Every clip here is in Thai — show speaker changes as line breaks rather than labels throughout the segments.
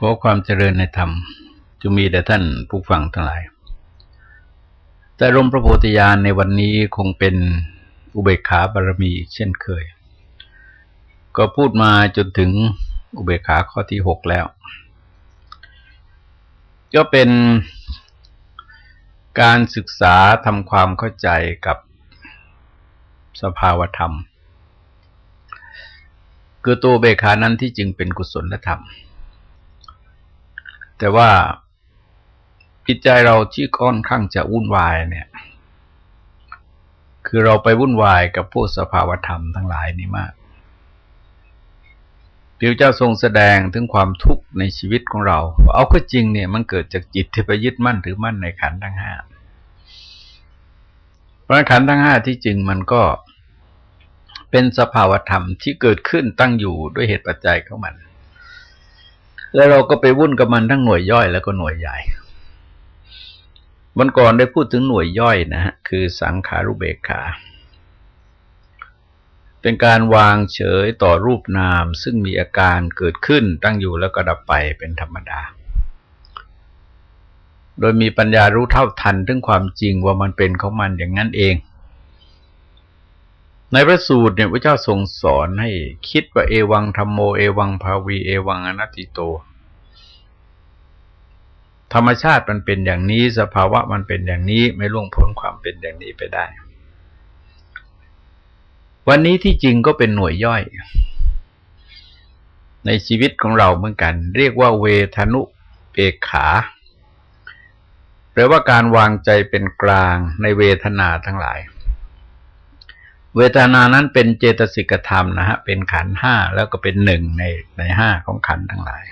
ขอความเจริญในธรรมจะมีแต่ท่านผู้ฟังทั้งหลาย แต่รมพระโพธิญาณในวันนี้คงเป็นอุเบกขาบารมีเช่นเคย ก็พูดมาจนถึงอุเบกขาข้อที่หกแล้ว ก็เป็นการศึกษาทำความเข้าใจกับสภาวธรรม คือตัวเบขานั้นที่จึงเป็นกุศลธรรม แต่ว่าจิตใจเราที่ค่อนข้างจะวุ่นวายเนี่ย คือเราไปวุ่นวายกับพวกสภาวธรรมทั้งหลายนี่มากพระเจ้าทรงแสดงถึงความทุกข์ในชีวิตของเรา เอาก็จริงเนี่ยมันเกิดจากจิตที่ไปยึดมั่นถือมั่นในขันธ์ทั้งห้าเพราะขันธ์ทั้งห้าที่จริงมันก็เป็นสภาวธรรมที่เกิดขึ้นตั้งอยู่ด้วยเหตุปัจจัยของมัน แล้วเราก็ไปวุ่นกับมันทั้งหน่วยย่อยแล้วก็หน่วยใหญ่วันก่อนได้พูดถึงหน่วยย่อยนะฮะคือสังขารุเบกขา เป็นการวางเฉยต่อรูปนาม ซึ่งมีอาการเกิดขึ้นตั้งอยู่แล้วก็ดับไปเป็นธรรมดา โดยมีปัญญารู้เท่าทันถึงความจริงว่ามันเป็นของมันอย่างนั้นเอง ในพระสูตรเนี่ยพระเจ้าทรงสอนให้คิดว่าเอวังธรรมโมเอวังภาวีเอวังอนัตติโต ธรรมชาติมันเป็นอย่างนี้สภาวะมันเป็นอย่างนี้ไม่ล่วงพ้นความเป็นอย่างนี้ไปได้ วันนี้ที่จริงก็เป็นหน่วยย่อย ในชีวิตของเราเหมือนกัน เรียกว่าเวทนุเปกขา แปลว่าการวางใจเป็นกลางในเวทนาทั้งหลาย เวทนานั้นเป็นเจตสิกธรรมนะฮะ เป็นขันห้าแล้วก็เป็นหนึ่งในในห้าของขันทั้งหลาย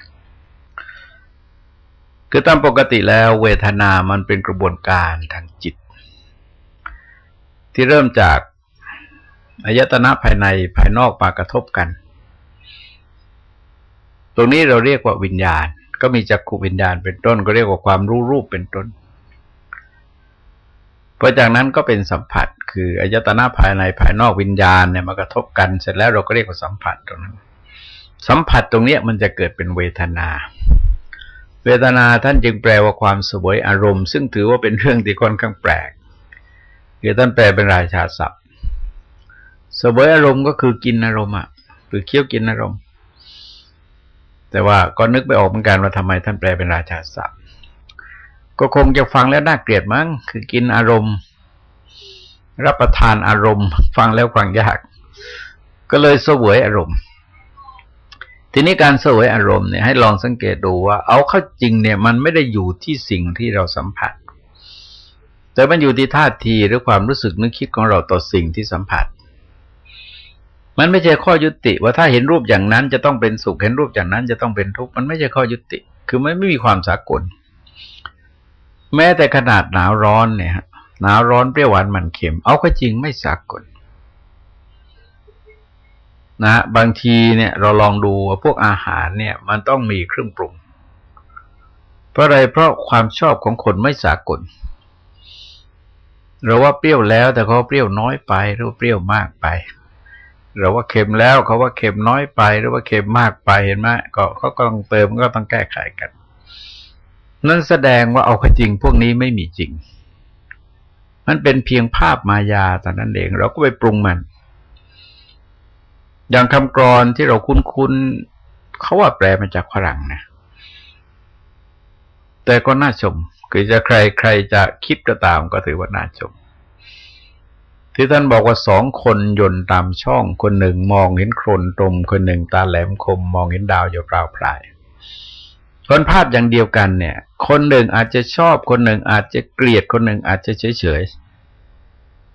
คือตามปกติแล้วเวทนามันเป็นกระบวนการทางจิต ที่เริ่มจากอายตนะภายในภายนอกมากระทบกัน ตรงนี้เราเรียกว่าวิญญาณ ก็มีจักขุวิญญาณเป็นต้น ก็เรียกว่าความรู้รูปเป็นต้น พอจากนั้นก็เป็นสัมผัส คืออายตนะภายในภายนอกวิญญาณเนี่ยมากระทบกันเสร็จแล้วเราก็เรียกว่าสัมผัสตรงนั้น สัมผัสตรงเนี้ยมันจะเกิดเป็นเวทนา เวทนาท่านจึงแปลว่าความสวยอารมณ์ ซึ่งถือว่าเป็นเรื่องที่ค่อนข้างแปลกคือท่านแปลเป็นราชาศัพท์สวยอารมณ์ก็คือกินอารมณ์อะหรือเคี้ยวกินอารมณ์ แต่ว่าก็นึกไปออกเหมือนกันว่าทำไมท่านแปลเป็นราชาศัพท์ ก็คงจะฟังแล้วน่าเกลียดมั้ง คือกินอารมณ์ รับประทานอารมณ์ ฟังแล้วฟังยาก ก็เลยสวยอารมณ์ ทีนี้การสวยอารมณ์เนี่ยให้ลองสังเกตดูว่า เอาเข้าจริงเนี่ย มันไม่ได้อยู่ที่สิ่งที่เราสัมผัส แต่มันอยู่ที่ท่าทีหรือความรู้สึกนึกคิดของเราต่อสิ่งที่สัมผัส มันไม่ใช่ข้อยุติ ว่าถ้าเห็นรูปอย่างนั้นจะต้องเป็นสุขเห็นรูปอย่างนั้นจะต้องเป็นทุกข์มันไม่ใช่ข้อยุติ คือไม่ไม่มีความสากล แม้แต่ขนาดหนาวร้อนเนี่ยหนาวร้อนเปรี้ยวหวานมันเค็ม เอาก็จริงไม่สากลนะบางทีเนี่ยเราลองดูพวกอาหารเนี่ย มันต้องมีเครื่องปรุง เพราะอะไรเพราะความชอบของคนไม่สากลเราว่าเปรี้ยวแล้ว แต่เขาเปรี้ยวน้อยไปหรือเปรี้ยวมากไป เราว่าเค็มแล้วเขาว่าเค็มน้อยไป หรือว่าเค็มมากไปเห็นไหมก็เขาก็ต้องเติมก็ต้องแก้ไขกัน นั่นแสดงว่าเอาขจริงพวกนี้ไม่มีจริง มันเป็นเพียงภาพมายาแต่นั้นเอง เราก็ไปปรุงมัน อย่างคำกรอนที่เราคุ้นๆเขาว่าแปลมาจากฝรั่งนะแต่ก็น่าชม คือจะใครใครจะคิดก็ตามก็ถือว่าน่าชม ที่ท่านบอกว่าสองคนยนตามช่องคนหนึ่งมองเห็นโครนตรมคนหนึ่งตาแหลมคม มองเห็นดาวอยู่เปล่าพลาย คนภาพอย่างเดียวกันเนี่ย คนหนึ่งอาจจะชอบ คนหนึ่งอาจจะเกลียด คนหนึ่งอาจจะเฉยเฉย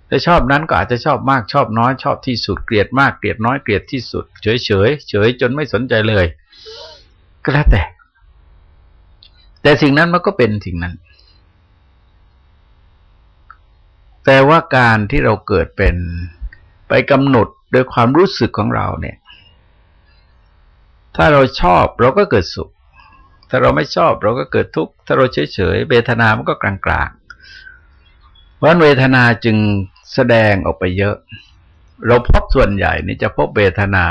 ถ้าชอบนั้นก็อาจจะชอบมากชอบน้อยชอบที่สุดเกลียดมากเกลียดน้อยเกลียดที่สุด เฉยเฉยเฉยจนไม่สนใจเลย ก็แล้วแต่ แต่สิ่งนั้นมันก็เป็นสิ่งนั้น แต่ว่าการที่เราเกิดเป็นไปกำหนดโดยความรู้สึกของเราเนี่ย ถ้าเราชอบเราก็เกิดสุข ถ้าเราไม่ชอบเราก็เกิดทุกข์ถ้าเราเฉยเฉยเวทนามันก็กลางๆเพราะเวทนาจึงแสดงออกไปเยอะ เราพบส่วนใหญ่นี่จะพบเวทนา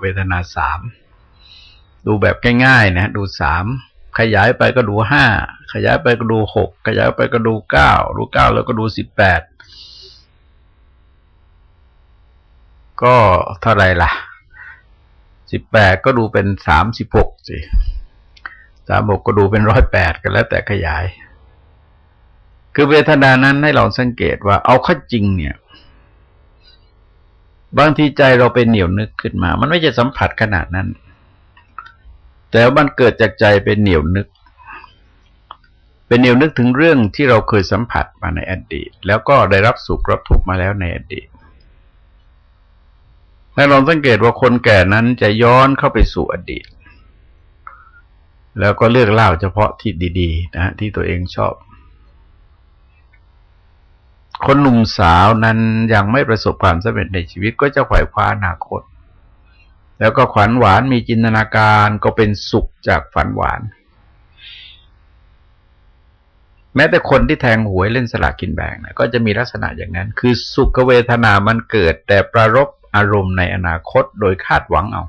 เวทนาสามดูแบบง่ายๆนะดูสามขยายไปก็ดูห้าขยายไปก็ดูหกขยายไปก็ดูเก้าดูเก้าแล้วก็ดูสิบแปดก็เท่าไรล่ะสิบแปดก็ดูเป็นสามสิบหกสิ สามหกก็ดูเป็นร้อยแปดกันแล้วแต่ขยาย คือเวทนานั้นให้เราสังเกตว่าเอาข้อจริงเนี่ย บางทีใจเราเป็นเหนียวนึกขึ้นมา มันไม่จะสัมผัสขนาดนั้น แต่มันเกิดจากใจเป็นเหนียวนึก เป็นเหนียวนึกถึงเรื่องที่เราเคยสัมผัสมาในอดีต แล้วก็ได้รับสุขรับทุกข์มาแล้วในอดีตและลองสังเกตว่าคนแก่นั้นจะย้อนเข้าไปสู่อดีต แล้วก็เลือกเล่าเฉพาะที่ดี ๆนะที่ตัวเองชอบ คนหนุ่มสาวนั้นยังไม่ประสบความสำเร็จในชีวิตก็จะขวายคว้าอนาคต แล้วก็ขวัญหวานมีจินตนาการก็เป็นสุขจากฝันหวาน แม้แต่คนที่แทงหวยเล่นสลากกินแบ่งนะก็จะมีลักษณะอย่างนั้น คือสุขเวทนามันเกิด แต่ประรบอารมณ์ในอนาคตโดยคาดหวังเอา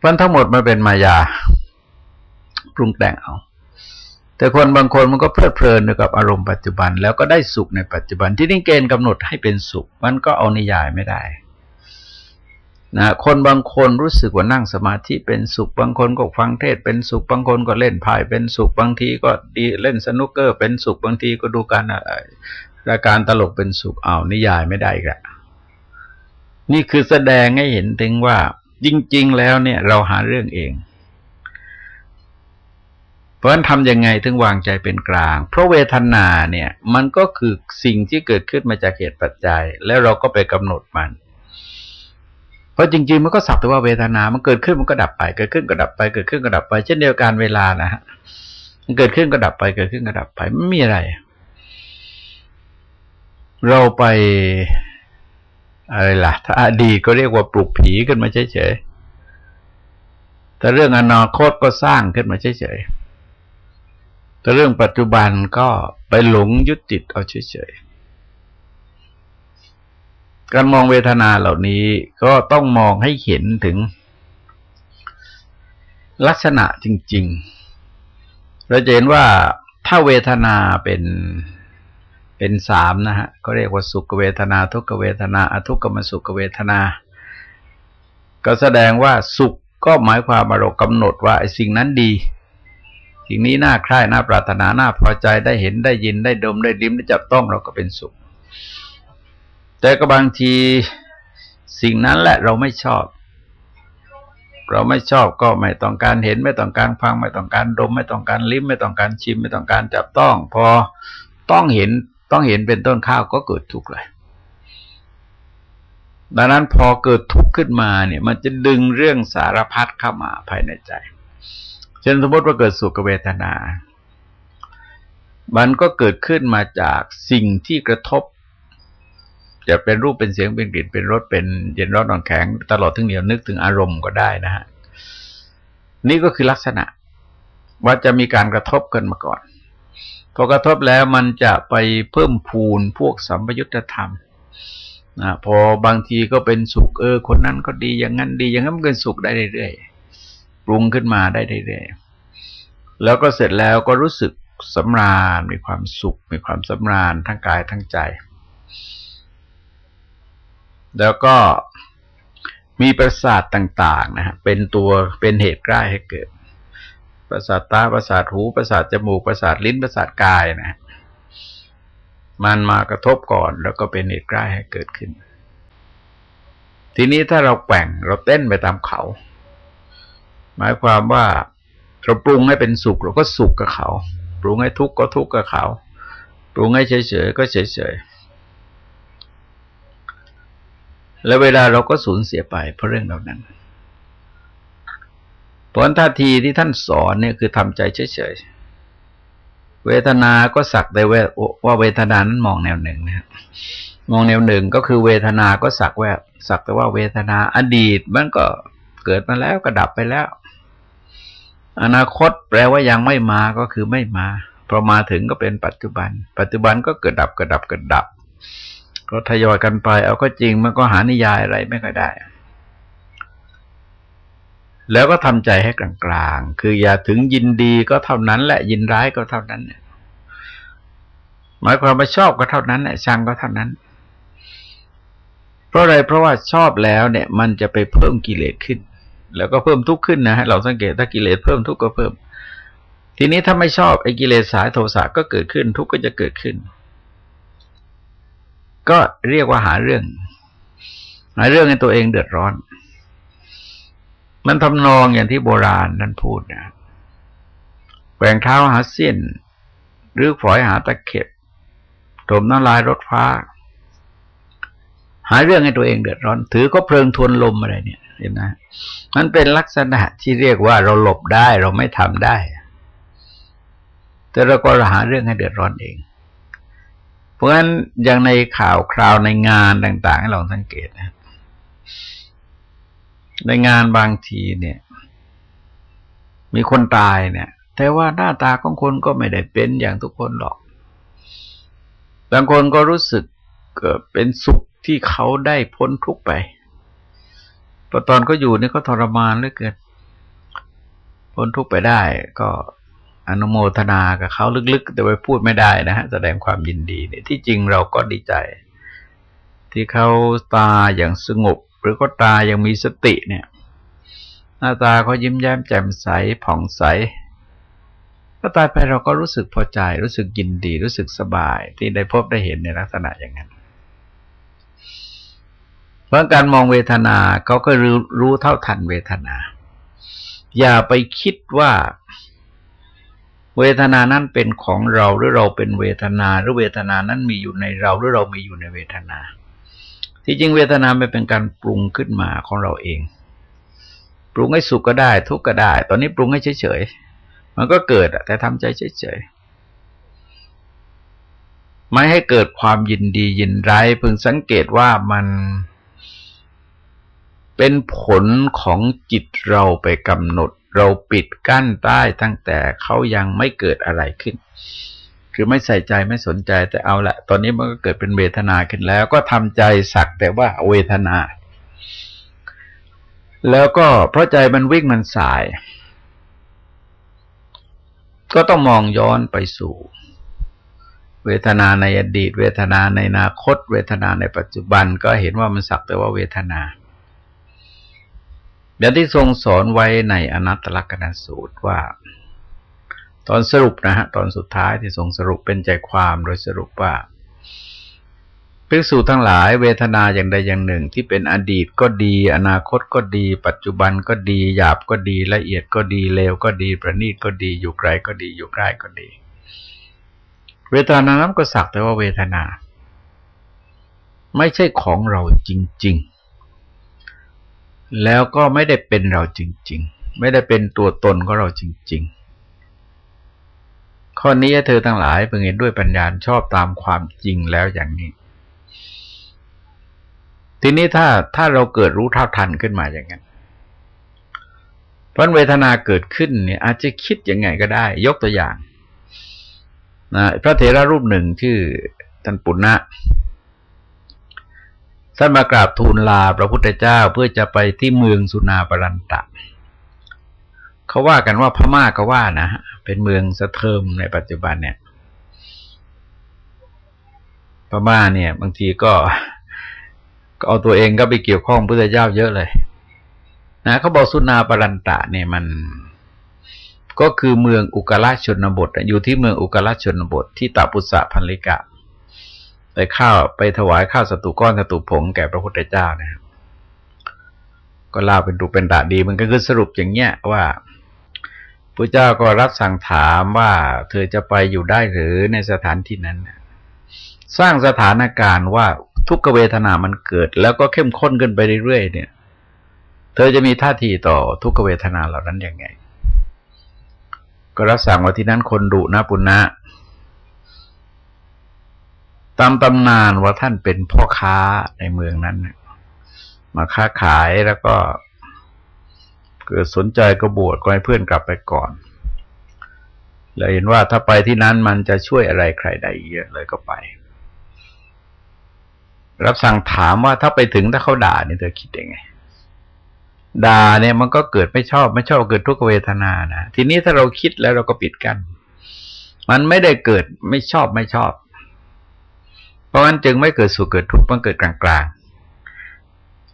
เพราะทั้งหมดมันเป็นมายาปรุงแต่งเอา แต่คนบางคนมันก็เพลิดเพลินกับอารมณ์ปัจจุบัน แล้วก็ได้สุขในปัจจุบัน ที่นิ่งเกณฑ์กำหนดให้เป็นสุข มันก็เอานิยายไม่ได้นะคนบางคนรู้สึกว่านั่งสมาธิเป็นสุข บางคนก็ฟังเทศเป็นสุข บางคนก็เล่นพายเป็นสุข บางทีก็ดีเล่นสนุกเกอร์ เป็นสุข บางทีก็ดูการรายการตลกเป็นสุขเอานิยายไม่ได้กะนี่คือแสดงให้เห็นถึงว่า จริง ๆ แล้วเนี่ย เราหาเรื่องเอง เพราะฉะนั้นทำยังไงถึงวางใจเป็นกลาง เพราะเวทนาเนี่ย มันก็คือสิ่งที่เกิดขึ้นมาจากเหตุปัจจัย แล้วเราก็ไปกำหนดมัน เพราะจริง ๆ มันก็สักแต่ว่าเวทนา มันเกิดขึ้นมันก็ดับไป เกิดขึ้นก็ดับไป เกิดขึ้นก็ดับไป เช่นเดียวกันเวลานะฮะมันเกิดขึ้นก็ดับไป เกิดขึ้นก็ดับไปไม่มีอะไร เราไป อะไรล่ะ ถ้าอดีตก็เรียกว่าปลุกผีขึ้นมาเฉยๆแต่เรื่องอนาคตก็สร้างขึ้นมาเฉยๆแต่เรื่องปัจจุบันก็ไปหลงยึดติดเอาเฉยๆการมองเวทนาเหล่านี้ก็ต้องมองให้เห็นถึง ลักษณะจริง ๆ เราจะเห็นว่าถ้าเวทนาเป็น เป็นสามนะฮะก็เรียกว่าสุขเวทนา ทุกเวทนาอทุกขมสุขเวทนา ก็แสดงว่าสุขก็หมายความว่าเรากำหนดว่าไอ้สิ่งนั้นดี สิ่งนี้น่าใคร่น่าปรารถนาน่าพอใจได้เห็นได้ยินได้ดมได้ลิ้มได้จับต้องเราก็เป็นสุข แต่ก็บางทีสิ่งนั้นแหละเราไม่ชอบ เราไม่ชอบก็ไม่ต้องการเห็น ไม่ต้องการฟัง ไม่ต้องการดม ไม่ต้องการลิ้ม ไม่ต้องการชิม ไม่ต้องการจับต้อง พอต้องเห็น ต้องเห็นเป็นต้นข้าวก็เกิดทุกข์เลย ดังนั้นพอเกิดทุกข์ขึ้นมาเนี่ย มันจะดึงเรื่องสารพัดเข้ามาภายในใจ เช่นสมมติว่าเกิดสุขเวทนา มันก็เกิดขึ้นมาจากสิ่งที่กระทบ จะเป็นรูปเป็นเสียงเป็นกลิ่นเป็นรสเป็นเย็นร้อนนอนแข็ง ตลอดถึงเหนียวนึกถึงอารมณ์ก็ได้นะฮะ นี่ก็คือลักษณะว่าจะมีการกระทบกันมาก่อน พอกระทบแล้วมันจะไปเพิ่มพูนพวกสัมปยุตธรรมนะพอบางทีก็เป็นสุขเออ คนนั้นก็ดีอย่างนั้นดีอย่างนั้นมันเป็นสุขได้เรื่อยๆปรุงขึ้นมาได้เรื่อยๆแล้วก็เสร็จแล้วก็รู้สึกสำราญมีความสุข มีความสำราญทั้งกายทั้งใจ แล้วก็มีประสาทต่าง ๆ นะฮะเป็นตัวเป็นเหตุใกล้ให้เกิด ประสาทตาประสาทหูประสาทจมูกประสาทลิ้นประสาทกายนะมันมากระทบก่อนแล้วก็เป็นเหตุใกล้ให้เกิดขึ้น ทีนี้ถ้าเราแกว่งเราเต้นไปตามเขา หมายความว่าเราปรุงให้เป็นสุขเราก็สุขกับเขา ปรุงให้ทุกข์ก็ทุกข์กับเขา ปรุงให้เฉยๆก็เฉยๆแล้วเวลาเราก็สูญเสียไปเพราะเรื่องเหล่านั้น ผลท่าทีที่ท่านสอนเนี่ยคือทำใจเฉยๆ เวทนาก็สักแต่ว่าเวทนานั้นมองแนวหนึ่งนะมองแนวหนึ่งก็คือเวทนาก็สักว่าสักแต่ว่าเวทนาอดีตมันก็เกิดมาแล้วก็ดับไปแล้ว อนาคตแปลว่ายังไม่มาก็คือไม่มาพอมาถึงก็เป็นปัจจุบัน ปัจจุบันก็เกิดดับเกิดดับเกิดดับ ก็ทยอยกันไป เอาก็จริงมันก็หานิยายอะไรไม่ค่อยได้ แล้วก็ทำใจให้กลางๆ คืออย่าถึงยินดีก็เท่านั้นแหละ ยินร้ายก็เท่านั้นเนี่ยหมายความว่าชอบก็เท่านั้นแหละชังก็เท่านั้น เพราะอะไรเพราะว่าชอบแล้วเนี่ย มันจะไปเพิ่มกิเลสขึ้น แล้วก็เพิ่มทุกข์ขึ้นนะฮะเราสังเกตถ้ากิเลสเพิ่มทุกข์ก็เพิ่ม ทีนี้ถ้าไม่ชอบไอ้กิเลสสายโทสะก็เกิดขึ้น ทุกข์ก็จะเกิดขึ้น ก็เรียกว่าหาเรื่อง หาเรื่องให้ตัวเองเดือดร้อน มันทำนองอย่างที่โบราณนั่นพูดนะแหวงเท้าหาเส้นหรือฝอยหาตะเข็บถมน้ำลายรถฟ้า หาเรื่องให้ตัวเองเดือดร้อน ถือก็เพลิงทวนลมอะไรเนี่ย เห็นไหมมันเป็นลักษณะที่เรียกว่าเราหลบได้เราไม่ทำได้ แต่เราก็หาเรื่องให้เดือดร้อนเอง เพราะฉะนั้นอย่างในข่าวคราวในงานต่าง ๆ ให้ลองสังเกตนะ ในงานบางทีเนี่ย มีคนตายเนี่ย แต่ว่าหน้าตาของคนก็ไม่ได้เป็นอย่างทุกคนหรอก บางคนก็รู้สึกเป็นสุขที่เขาได้พ้นทุกข์ไปพอตอนเขาอยู่นี่เขาทรมานเหลือเกินพ้นทุกข์ไปได้ ก็อนุโมทนากับเขาลึกๆ แต่ไปพูดไม่ได้นะฮะ แสดงความยินดีเนี่ยที่จริงเราก็ดีใจ ที่เขาตาอย่างสงบ หรือก็ตายังมีสติเนี่ย หน้าตาเขายิ้มแย้มแจ่มใสผ่องใสก็ตายไปเราก็รู้สึกพอใจ รู้สึกยินดี รู้สึกสบายที่ได้พบได้เห็นในลักษณะอย่างนั้น เพราะการมองเวทนาเขาก็รู้รู้เท่าทันเวทนา อย่าไปคิดว่า เวทนานั้นเป็นของเราหรือเราเป็นเวทนา หรือเวทนานั้นมีอยู่ในเราหรือเรามีอยู่ในเวทนา ที่จริงเวทนาไม่เป็นการปรุงขึ้นมาของเราเอง ปรุงให้สุขก็ได้ ทุกข์ก็ได้ ตอนนี้ปรุงให้เฉยๆมันก็เกิดแต่ทำใจเฉยๆไม่ให้เกิดความยินดียินร้ายพึงสังเกตว่ามันเป็นผลของจิตเราไปกำหนด เราปิดกั้นใต้ตั้งแต่เขายังไม่เกิดอะไรขึ้น คือไม่ใส่ใจไม่สนใจแต่เอาละตอนนี้มันก็เกิดเป็นเวทนาขึ้นแล้ว ก็ทำใจสักแต่ว่าเวทนา แล้วก็เพราะใจมันวิ่งมันสาย ก็ต้องมองย้อนไปสู่ เวทนาในอดีต เวทนาในอนาคต เวทนาในปัจจุบัน ก็เห็นว่ามันสักแต่ว่าเวทนาอย่างที่ทรงสอนไว้ในอนัตตลกนัสูตรว่า ตอนสรุปนะฮะตอนสุดท้ายที่ทรงสรุปเป็นใจความโดยสรุปว่าภิกษุทั้งหลายเวทนาอย่างใดอย่างหนึ่งที่เป็นอดีตก็ดี อนาคตก็ดี ปัจจุบันก็ดีหยาบก็ดีละเอียดก็ดีเลวก็ดี ประณีตก็ดีอยู่ไกลก็ดีอยู่ใกล้ก็ดี เวทนานั้นก็สักแต่ว่าเวทนา ไม่ใช่ของเราจริง ๆ แล้วก็ไม่ได้เป็นเราจริง ๆ ไม่ได้เป็นตัวตนของเราจริง ๆ ข้อนี้เธอทั้งหลายเพิ่งเห็นด้วยปัญญาชอบตามความจริงแล้วอย่างนี้ ทีนี้ถ้าถ้าเราเกิดรู้เท่าทันขึ้นมาอย่างนั้นเพราะเวทนาเกิดขึ้นเนี่ยอาจจะคิดยังไงก็ได้ ยกตัวอย่างนะพระเถระรูปหนึ่งชื่อท่านปุณณะท่านมากราบทูลลาพระพุทธเจ้าเพื่อจะไปที่เมืองสุนาปรันตะ เขาว่ากันว่าพม่าก็ว่านะเป็นเมืองสะเทิมในปัจจุบันเนี่ยพม่าเนี่ย บางทีก็เอาตัวเองก็ไปเกี่ยวข้องพุทธเจ้าเยอะเลย นะเขาบอกสุนาปรันตะเนี่ยมัน ก็คือเมืองอุกราชนบท อยู่ที่เมืองอุกราชนบท ที่ตาปุษะพันลิกะไปข้าวไปถวายข้าวสตุก้อนสตุผงแก่พระพุทธเจ้านะครับก็เล่าเป็นตูเป็นดาดี มันก็คือสรุปอย่างเงี้ยว่า พระเจ้าก็รับสั่งถามว่าเธอจะไปอยู่ได้หรือในสถานที่นั้น สร้างสถานการณ์ว่าทุกเวทนามันเกิด แล้วก็เข้มข้นขึ้นไปเรื่อยๆเนี่ย เธอจะมีท่าทีต่อทุกเวทนาเหล่านั้นยังไง ก็รับสั่งว่าที่นั้นคนดุนะปุณณะตามตำนานว่าท่านเป็นพ่อค้าในเมืองนั้น มาค้าขายแล้วก็ เกิดสนใจก็บวชก็ให้เพื่อนกลับไปก่อนเลยเห็นว่าถ้าไปที่นั้นมันจะช่วยอะไรใครได้เยอะเลยก็ไป รับสั่งถามว่าถ้าไปถึงถ้าเขาด่านี่เธอคิดยังไงด่าเนี่ยมันก็เกิดไม่ชอบไม่ชอบเกิดทุกขเวทนานะทีนี้ถ้าเราคิดแล้วเราก็ปิดกัน มันไม่ได้เกิดไม่ชอบไม่ชอบ เพราะฉะนั้นจึงไม่เกิดสุขเกิดทุกข์มันเกิดกลางๆ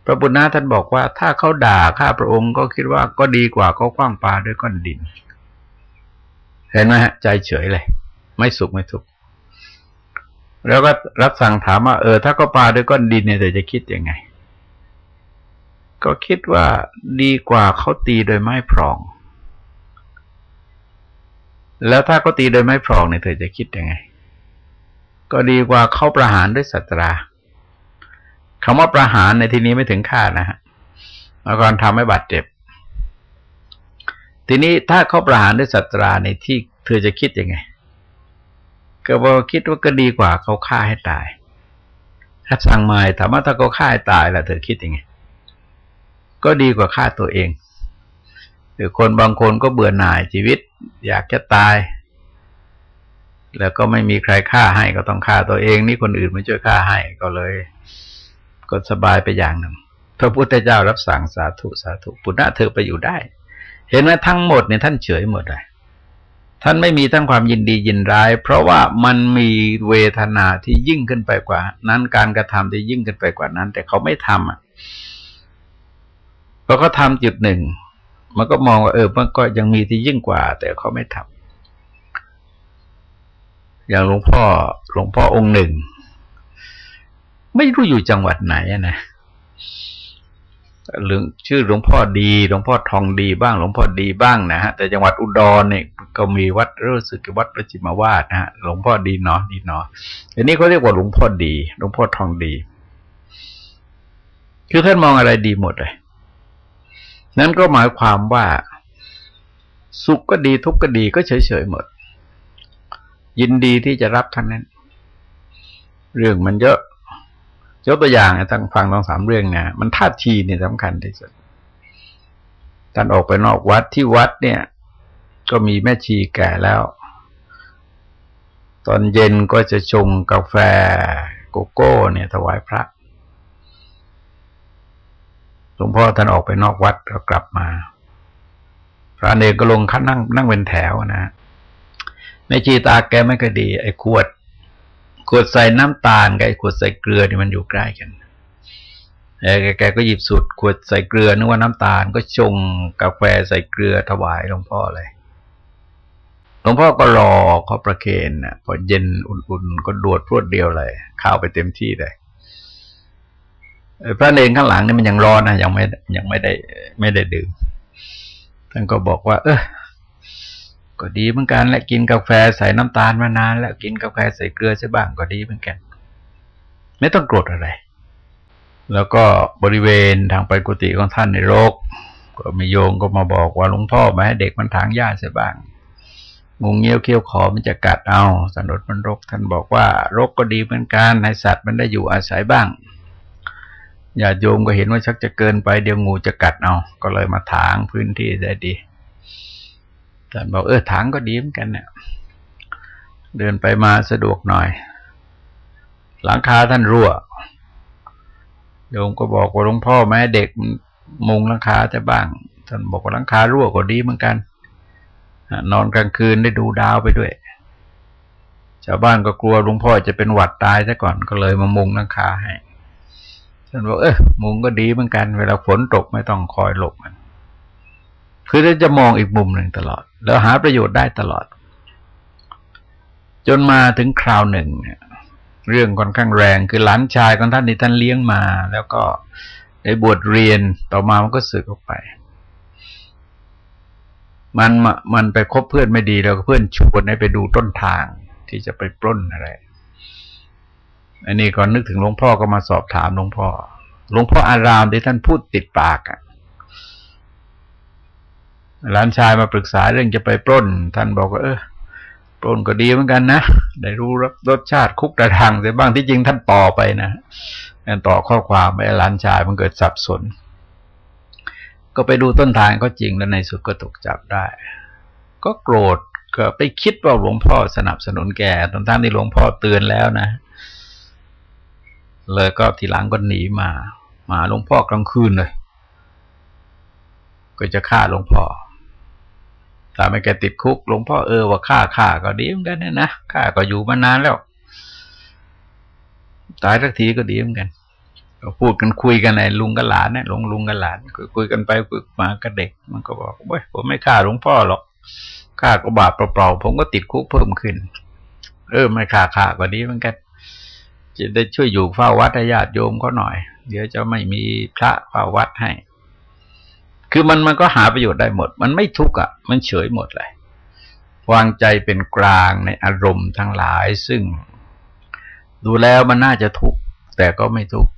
พระบุญนาท่านบอกว่า ถ้าเขาด่าข้าพระองค์ก็คิดว่าก็ดีกว่าเขาคว้างปลาด้วยก้อนดิน เห็นไหมฮะ ใจเฉยเลย ไม่สุขไม่ทุกข์แล้วก็รับสั่งถามว่าเออถ้าก็ปลาด้วยก้อนดินเนี่ยเธอจะคิดยังไง ก็คิดว่าดีกว่าเขาตีโดยไม้พรอง แล้วถ้าเขาตีโดยไม้พรองเนี่ยเธอจะคิดยังไง ก็ดีกว่าเขาประหารด้วยสัตรา คำว่าประหารในที่นี้ไม่ถึงฆ่านะฮะแล้วก็ทำให้บาดเจ็บ ทีนี้ถ้าเขาประหารด้วยสัตราในที่เธอจะคิดยังไง ก็บอกคิดว่าก็ดีกว่าเขาฆ่าให้ตาย ถ้าสั่งมาถามว่าถ้าเขาฆ่าให้ตายล่ะเธอคิดยังไง ก็ดีกว่าฆ่าตัวเอง หรือคนบางคนก็เบื่อหน่ายชีวิต อยากจะตาย แล้วก็ไม่มีใครฆ่าให้ก็ต้องฆ่าตัวเอง นี่คนอื่นมาช่วยฆ่าให้ก็เลย ก็สบายไปอย่างหนึ่ง พระพุทธเจ้ารับสั่งสาธุสาธุปุณณะเธอไปอยู่ได้ เห็นไหมทั้งหมดเนี่ยท่านเฉยหมดเลยท่านไม่มีทั้งความยินดียินร้าย เพราะว่ามันมีเวทนาที่ยิ่งขึ้นไปกว่า นั้นการกระทำที่ยิ่งขึ้นไปกว่านั้น แต่เขาไม่ทำอะพอเขาทาจุดหนึ่ง มันก็มองว่าเออมันก็ยังมีที่ยิ่งกว่า แต่เขาไม่ทำอย่างหลวงพ่อหลวงพ่อองค์หนึ่ง ไม่รู้อยู่จังหวัดไหนนะหรือชื่อหลวงพ่อดีหลวงพ่อทองดีบ้าง หลวงพ่อดีบ้างนะฮะแต่จังหวัดอุดรเนี่ยก็มีวัดรู้สึกวัดประจิมาวาดนะฮะหลวงพ่อดีเนาะดีเนาะอันนี้เขาเรียกว่าหลวงพ่อดี หลวงพ่อทองดี คือท่านมองอะไรดีหมดเลยนั้นก็หมายความว่า สุขก็ดีทุกข์ก็ดีก็เฉยๆหมด ยินดีที่จะรับท่านนั้น เรื่องมันเยอะ ยกตัวอย่างตั้งฟังต้องสามเรื่องนะมันท่าทีเนี่ยสำคัญที่สุดท่านออกไปนอกวัดที่วัดเนี่ย ก็มีแม่ชีแก่แล้ว ตอนเย็นก็จะชงกาแฟโกโก้ เนี่ย ถวายพระหลวงพ่อท่านออกไปนอกวัดก็กลับมา พระเนรก็ลงขั้นนั่งนั่งเป็นแถวนะแม่ชีตาแกไม่ก็ดี ไอ้ขวด ขวดใส่น้ำตาลกับขวดใส่เกลือนี่มันอยู่ใกล้กันแกแกก็หยิบสุดขวดใส่เกลือนึกว่าน้ำตาลก็ชงกาแฟใส่เกลือถวายหลวงพ่อเลยหลวงพ่อก็รอเขาประเคนนะพอเย็นอุ่นๆก็ดวดพรวดเดียวเลยข้าวไปเต็มที่เลยพระเนรข้างหลังนี่มันยังร้อนนะยังไม่ยังไม่ได้ ไม่ได้ดื่มท่านก็บอกว่า เออ ก็ดีเหมือนกัน และกินกาแฟใส่น้ำตาลมานาน แล้วกินกาแฟใส่เกลือใช่บ้างก็ดีเหมือนกัน ไม่ต้องโกรธอะไร แล้วก็บริเวณทางไปกุฏิของท่านในโรคก็มีโยงก็มาบอกว่าหลวงพ่อมาให้เด็กมันถางหญ้าใช่บ้างงูเงี้ยวเขี้ยวขอมันจะกัดเอาสนุดมันรก ท่านบอกว่า รกก็ดีเหมือนกันในสัตว์มันได้อยู่อาศัยบ้างญาติโยมก็เห็นว่าชักจะเกินไปเดี๋ยวงูจะกัดเอา ก็เลยมาถางพื้นที่ได้ดี ท่านบอกเออถางก็ดีเหมือนกันเนี่ยเดินไปมาสะดวกหน่อย หลังคาท่านรั่วโยมก็บอกว่าหลวงพ่อแม่เด็กมุงหลังคาจะบ้าง ท่านบอกว่าหลังคารั่วก็ดีเหมือนกันนอนกลางคืนได้ดูดาวไปด้วยชาวบ้านก็กลัวหลวงพ่อจะเป็นหวัดตายซะก่อนก็เลยมามุงหลังคาให้ท่านบอกเออมุงก็ดีเหมือนกัน เวลาฝนตกไม่ต้องคอยหลบมัน คือเราจะมองอีกมุมหนึ่งตลอด แล้วหาประโยชน์ได้ตลอด จนมาถึงคราวหนึ่งเนี่ยเรื่องค่อนข้างแรงคือหลานชายของท่านที่ท่านเลี้ยงมา แล้วก็ได้บวชเรียนต่อมามันก็สึกออกไป มันมันไปคบเพื่อนไม่ดีแล้วเพื่อนชวนให้ไปดูต้นทางที่จะไปปล้นอะไร อันนี้ก่อนนึกถึงหลวงพ่อก็มาสอบถามหลวงพ่อหลวงพ่ออารามที่ท่านพูดติดปากอะ่ะ หลานชายมาปรึกษาเรื่องจะไปปล้น ท่านบอกว่าเออปล้นก็ดีเหมือนกันนะ ได้รู้รสชาติคุกตะทางแต่บ้างที่จริงท่านต่อไปนะต่อข้อความไปหลานชายมันเกิดสับสน ก็ไปดูต้นทางก็จริงแล้วในสุดก็ถูกจับได้ ก็โกรธก็ไปคิดว่าหลวงพ่อสนับสนุนแกตอนท่านที่หลวงพ่อเตือนแล้วนะ เลยก็ทีหลังก็หนีมา มาหลวงพ่อกลางคืนเลย ก็จะฆ่าหลวงพ่อ ถ้าไม่แกติดคุกหลวงพ่อเออว่าฆ่าฆ่าก็ดีเหมือนกันเนี่ยนะฆ่าก็อยู่มานานแล้ว ตายสักทีก็ดีเหมือนกันพูดกันคุยกันในลุงกับหลานเนี่ยลุงลุงกับหลานคุยกันไปคุยมากับเด็ก มันก็บอกเว่าผมไม่ฆ่าหลวงพ่อหรอกฆ่าก็บาปเปล่าๆผมก็ติดคุกเพิ่มขึ้น เออไม่ฆ่าฆ่าก็ดีเหมือนกันจะได้ช่วยอยู่เฝ้าวัดญาติโยมเขาหน่อย เดี๋ยวจะไม่มีพระเฝ้าวัดให้ คือมันมันก็หาประโยชน์ได้หมด มันไม่ทุกข์อะ มันเฉยหมดเลยวางใจเป็นกลางในอารมณ์ทั้งหลายซึ่ง ดูแล้วมันน่าจะทุกข์แต่ก็ไม่ทุกข์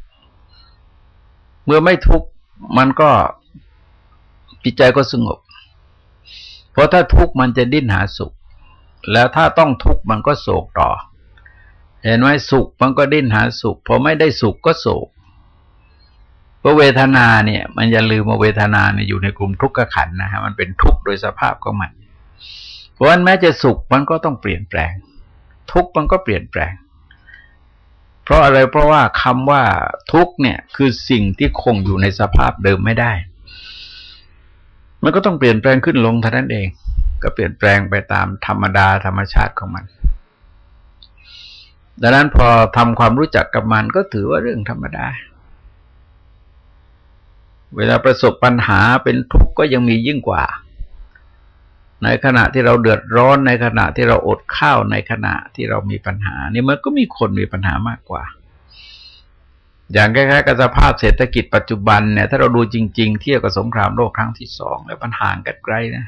เมื่อไม่ทุกข์มันก็จิตใจก็สงบ เพราะถ้าทุกข์มันจะดิ้นหาสุข แล้วถ้าต้องทุกข์มันก็โศกต่อ เห็นไหมสุขมันก็ดิ้นหาสุขพอไม่ได้สุขก็โศก เพราะเวทนาเนี่ย มันอย่าลืมว่าเวทนาเนี่ยอยู่ในกลุ่มทุกข์ขันนะฮะมันเป็นทุกข์โดยสภาพของมัน เพราะฉะนั้นแม้จะสุขมันก็ต้องเปลี่ยนแปลง ทุกข์มันก็เปลี่ยนแปลง เพราะอะไรเพราะว่าคำว่าทุกข์เนี่ยคือสิ่งที่คงอยู่ในสภาพเดิมไม่ได้ มันก็ต้องเปลี่ยนแปลงขึ้นลงเท่านั้นเอง ก็เปลี่ยนแปลงไปตามธรรมดาธรรมชาติของมันดังนั้นพอทำความรู้จักกับมันก็ถือว่าเรื่องธรรมดา เวลาประสบปัญหาเป็นทุกข์ก็ยังมียิ่งกว่า ในขณะที่เราเดือดร้อนในขณะที่เราอดข้าวในขณะที่เรามีปัญหา นี่มันก็มีคนมีปัญหามากกว่า อย่างคล้ายๆกับสภาพเศรษฐกิจปัจจุบันเนี่ยถ้าเราดูจริง ๆ เทียบกับสงครามโลกครั้งที่สองแล้วปัญหากันไกลนะ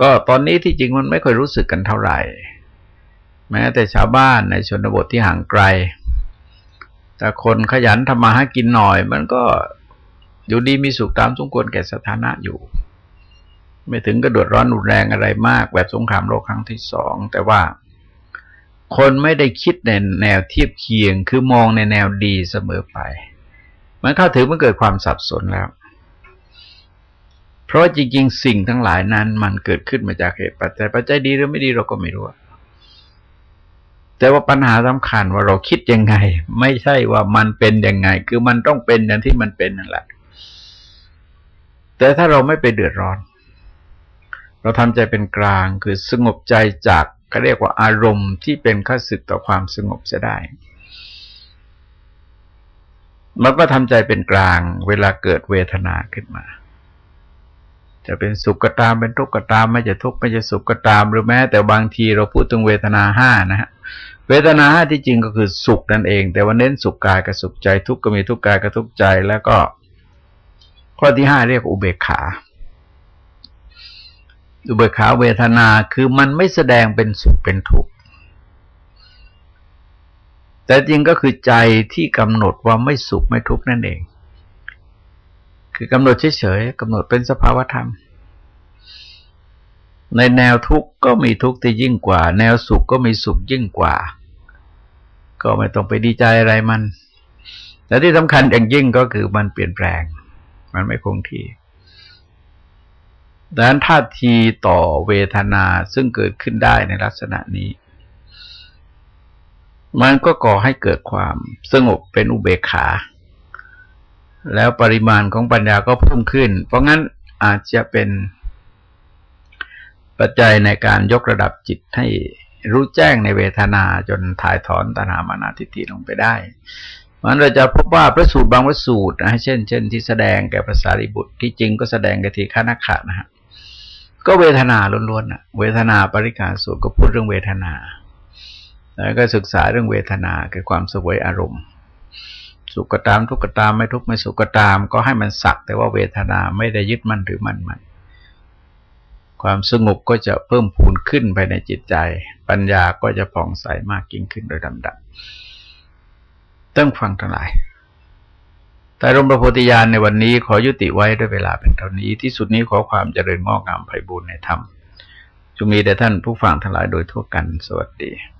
ก็ตอนนี้ที่จริงมันไม่ค่อยรู้สึกกันเท่าไหร่ แม้แต่ชาวบ้านในชนบทที่ห่างไกล แต่คนขยันทำมาหากินหน่อย มันก็อยู่ดีมีสุขตามสมควรแก่สถานะอยู่ ไม่ถึงกระโดดร้อนรุนแรงอะไรมาก แบบสงครามโลกครั้งที่สอง แต่ว่าคนไม่ได้คิดในแนวเทียบเคียง คือมองในแนวดีเสมอไป มันเข้าถึงมันเกิดความสับสนแล้ว เพราะจริงๆ สิ่งทั้งหลายนั้น มันเกิดขึ้นมาจากเหตุปัจจัยปัจจัยดีหรือไม่ดีเราก็ไม่รู้ แต่ว่าปัญหาสำคัญว่าเราคิดยังไง ไม่ใช่ว่ามันเป็นยังไง คือมันต้องเป็นอย่างที่มันเป็นนั่นแหละ แต่ถ้าเราไม่ไปเดือดร้อน เราทำใจเป็นกลางคือสงบใจจากเขาเรียกว่าอารมณ์ที่เป็นข้าศึกต่อความสงบจะได้ มันก็ทำใจเป็นกลางเวลาเกิดเวทนาขึ้นมา จะเป็นสุขก็ตามเป็นทุกข์ก็ตาม ไม่จะทุกข์ไม่จะสุขก็ตามหรือแม้ แต่บางทีเราพูดถึงเวทนาห้านะฮะ เวทนาที่จริงก็คือสุขนั่นเอง แต่ว่าเน้นสุขกายกับสุขใจ ทุกข์ก็มีทุกข์กายกับทุกข์ใจ แล้วก็ ข้อที่ห้าเรียกอุเบกขาอุเบกขาเวทนาคือมันไม่แสดงเป็นสุขเป็นทุกข์แต่จริงก็คือใจที่กำหนดว่าไม่สุขไม่ทุกข์นั่นเอง คือกำหนดเฉยๆกำหนดเป็นสภาวธรรม ในแนวทุกข์ก็มีทุกข์ที่ยิ่งกว่า แนวสุขก็มีสุขยิ่งกว่า ก็ไม่ต้องไปดีใจอะไรมัน แต่ที่สำคัญอย่างยิ่งก็คือมันเปลี่ยนแปลง มันไม่คงที่ดังนั้นท่าทีต่อเวทนาซึ่งเกิดขึ้นได้ในลักษณะนี้ มันก็ก่อให้เกิดความสงบเป็นอุเบกขา แล้วปริมาณของปัญญาก็เพิ่มขึ้น เพราะงั้นอาจจะเป็น ปัจจัยในการยกระดับจิตให้รู้แจ้งในเวทนาจนถ่ายถอนตนามานาทิฏฐิลงไปได้มันเราจะพบว่าพระสูตรบางพระสูตรนะเช่นเช่นที่แสดงแก่ภาษาริบุตรที่จริงก็แสดงแก่ทีฆานาขะนะฮะก็เวทนาล้วนๆนะเวทนาปริการสูตรก็พูดเรื่องเวทนา แล้วก็ศึกษาเรื่องเวทนาคือความสวยอารมณ์ สุขก็ตามทุกข์ก็ตามไม่ทุกข์ไม่สุขก็ตาม ก็ให้มันสักแต่ว่าเวทนาไม่ได้ยึดมั่นหรือมั่นมัน ความสงบก็จะเพิ่มพูนขึ้นภายในจิตใจ ปัญญาก็จะผ่องใสมากยิ่งขึ้นโดยลำดับต้องฟังทั้งหลายแต่รมประโพธิญาณในวันนี้ขอยุติไว้ด้วยเวลาเป็นเท่านี้ที่สุดนี้ขอความเจริญงอกงามไพบูรณ์ในธรรมจงมีแด่ท่านผู้ฟังทั้งหลายโดยทั่วกันสวัสดี